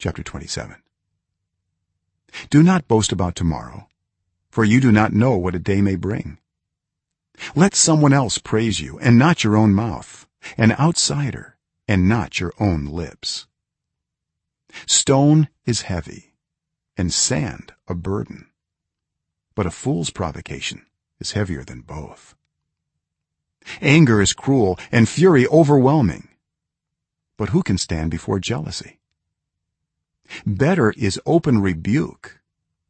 chapter 27 do not boast about tomorrow for you do not know what a day may bring. Let someone else praise you and not your own mouth an outsider and not your own lips. Stone is heavy and sand a burden but a fool's provocation is heavier than both. Anger is cruel and fury overwhelming but who can stand before jealousy better is open rebuke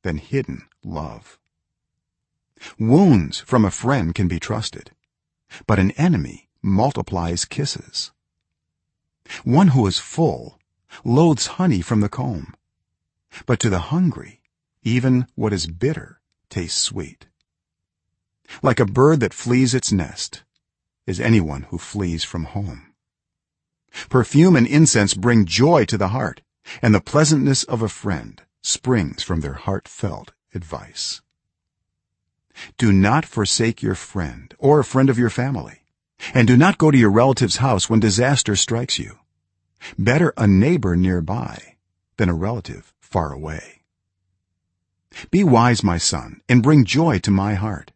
than hidden love. Wounds from a friend can be trusted but an enemy multiplies kisses. One who is full loathes honey from the comb but to the hungry even what is bitter tastes sweet. Like a bird that flees its nest is anyone who flees from home. Perfume and incense bring joy to the heart and the pleasantness of a friend springs from their heartfelt advice. Do not forsake your friend or a friend of your family and do not go to your relative's house when disaster strikes you. Better a neighbor nearby than a relative far away. Be wise my son and bring joy to my heart.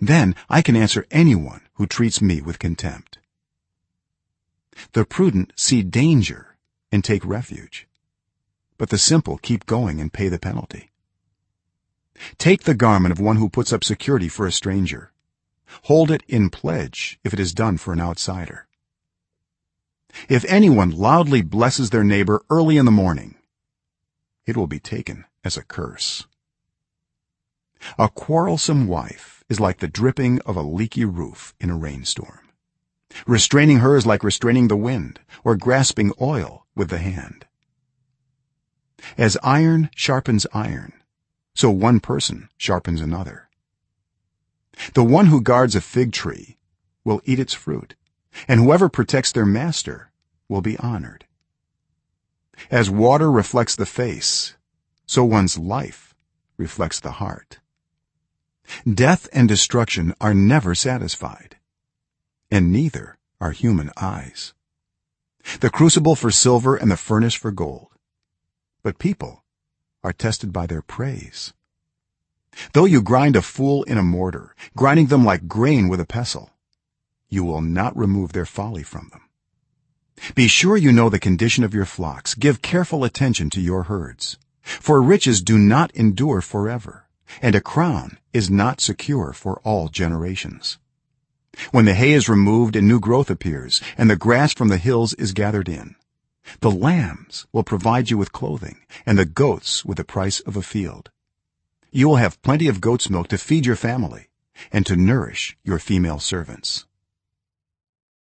Then i can answer anyone who treats me with contempt. The prudent see danger and take refuge but the simple keep going and pay the penalty. Take the garment of one who puts up security for a stranger. Hold it in pledge if it is done for an outsider. If anyone loudly blesses their neighbor early in the morning it will be taken as a curse. A quarrelsome wife is like the dripping of a leaky roof in a rainstorm. Restraining her is like restraining the wind or grasping oil with the hand as iron sharpens iron so one person sharpens another. The one who guards a fig tree will eat its fruit and whoever protects their master will be honored. As water reflects the face so one's life reflects the heart. Death and destruction are never satisfied and neither are human eyes. The crucible for silver and the furnace for gold but people are tested by their praise. Though you grind a fool in a mortar grinding them like grain with a pestle you will not remove their folly from them. Be sure you know the condition of your flocks. Give careful attention to your herds. For riches do not endure forever and a crown is not secure for all generations. When the hay is removed and new growth appears and the grass from the hills is gathered in the lambs will provide you with clothing and the goats with the price of a field. You will have plenty of goat's milk to feed your family and to nourish your female servants